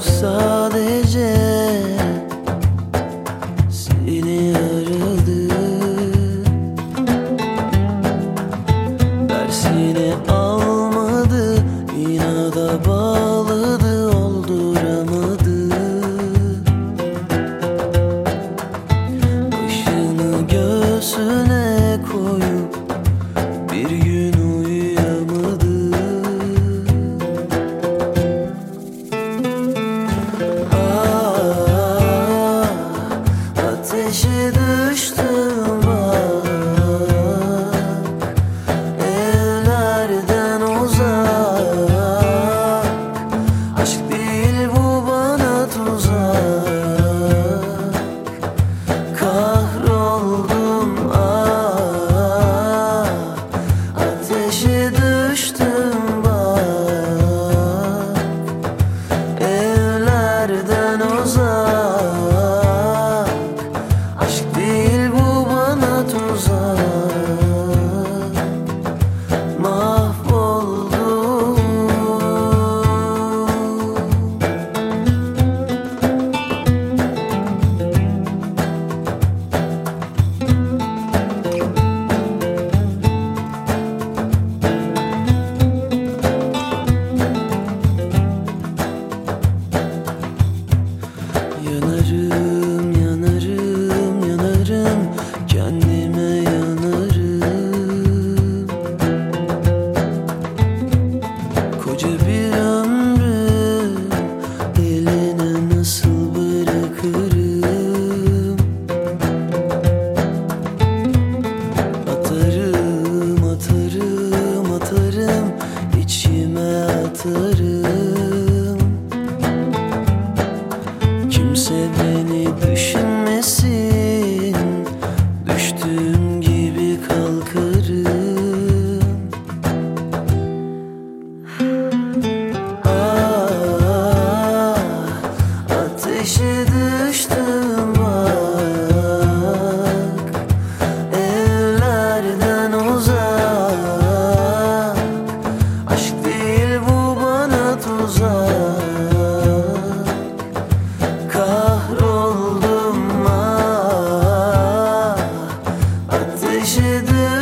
sadece. Seni aradı. Dersini almadı inada bak ateşe düştüm. seveni düş taşıdım